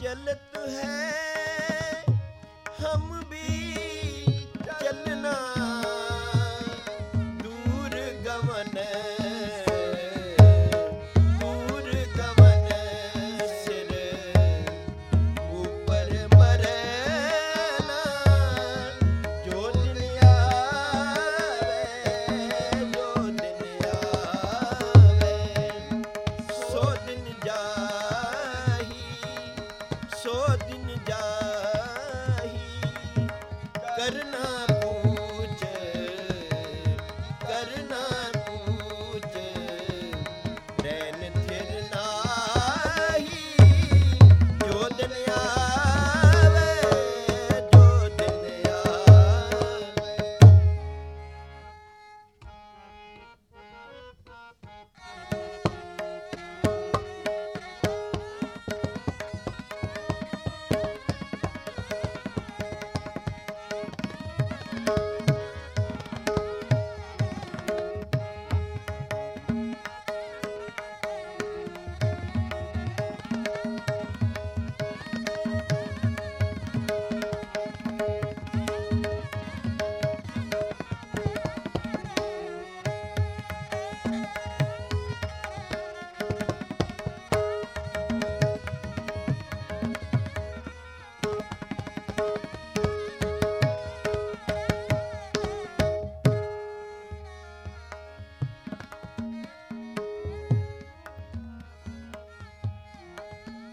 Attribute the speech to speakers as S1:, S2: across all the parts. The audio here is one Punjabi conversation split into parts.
S1: चलत है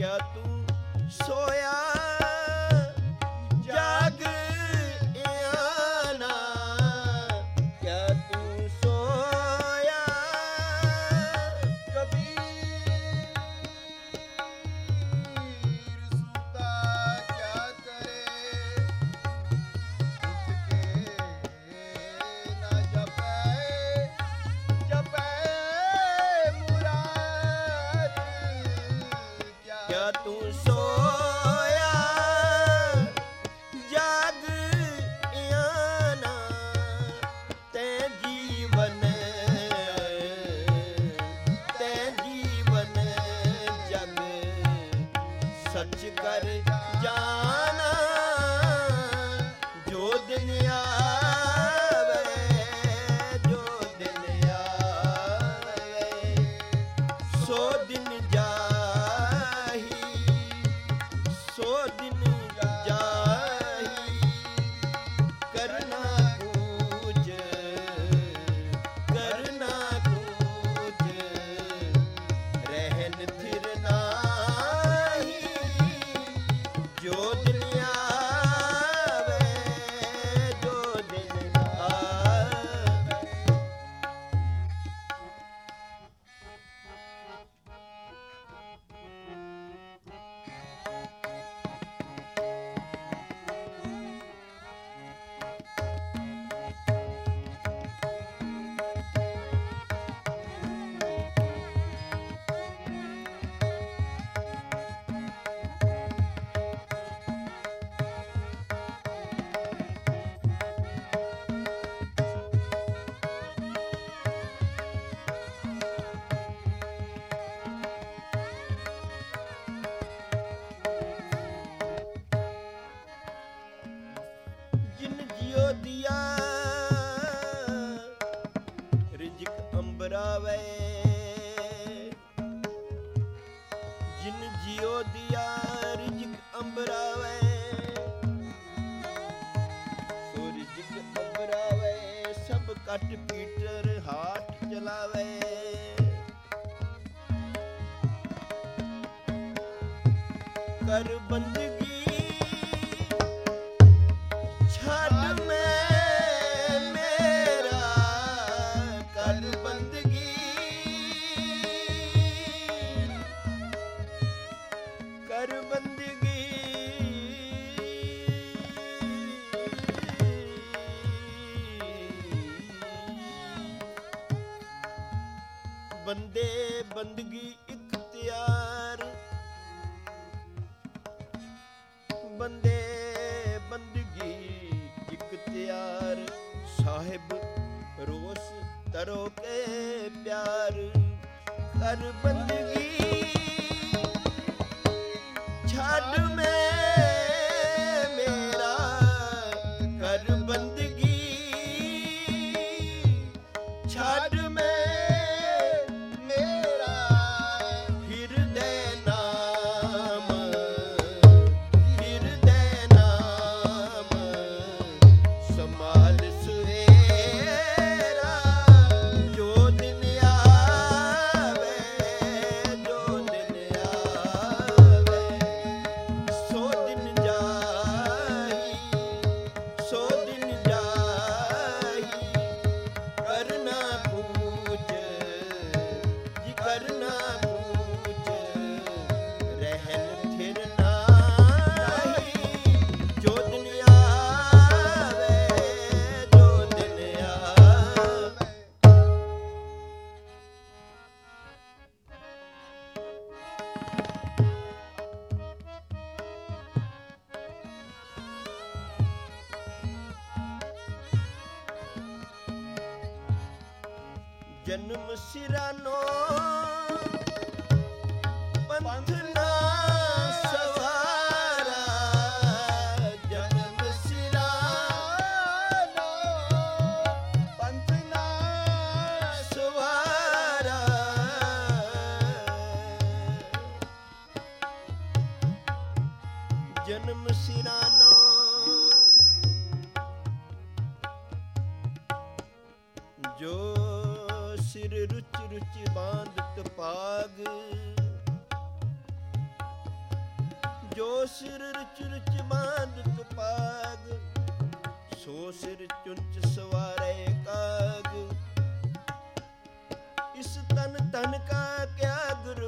S1: que a ਜੋ ਦਿਆ ਰਿਜਕ ਅੰਬਰਾਵੇ। ਸੋ ਰਿਜਕ ਅੰਬਰਾਵੇ, ਸਭ ਕੱਟ ਪੀਟਰ ਹਾਟ ਚਲਾਵੇ। ਕਰ ਬੰਦਗੀ, ਛੱਡ ਮੈਂ ਮੇਰਾ ਕਰ ਸਾਹਿਬ ਰੋਸ ਤਰੋ ਕੇ ਪਿਆਰ ਕਰ ਬੰਦਗੀ ਛੱਡ ਜੋ ਸਿਰ ਰਚ ਰਚ ਬਾਂਧਤ ਪਾਗ ਸੋ ਸਿਰ ਚੁੰਚ ਸਵਾਰੇ ਕਾਗ। ਇਸ ਤਨ ਤਨ ਕਾ ਕਿਆ ਗੁਰ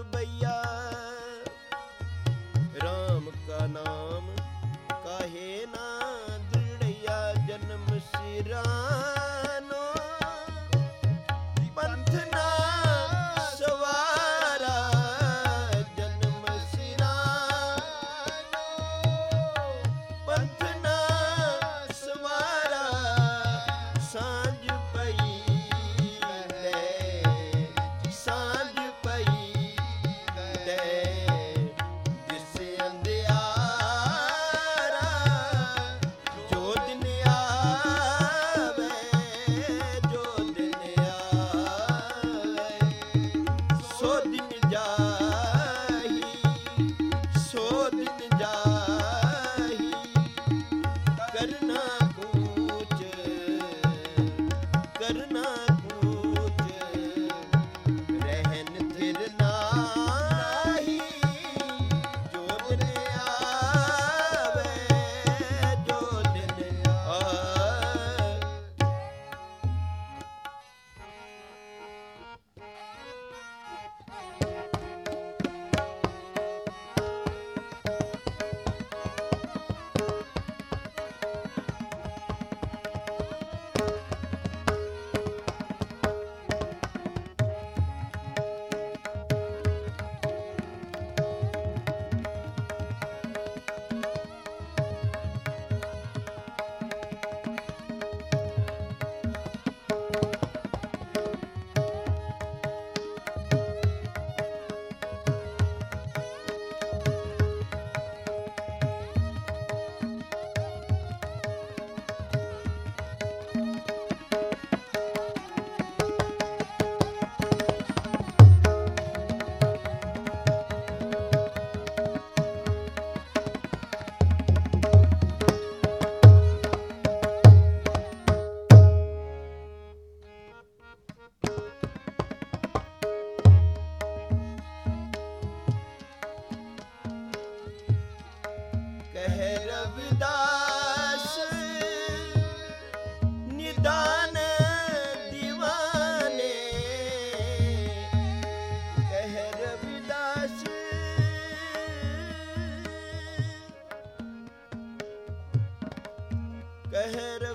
S1: ahead of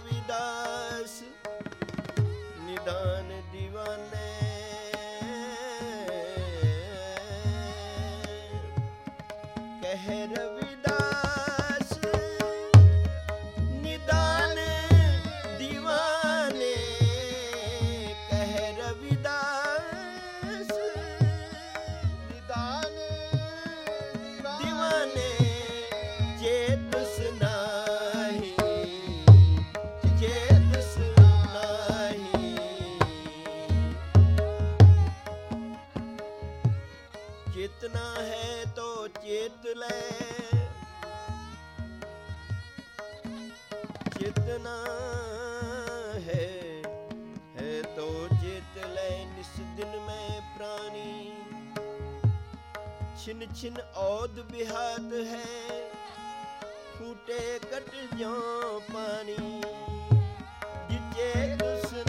S1: निस दिन में प्राणी छिन छिन औद बिहात है फूटे कट जो पानी जिचे तुसन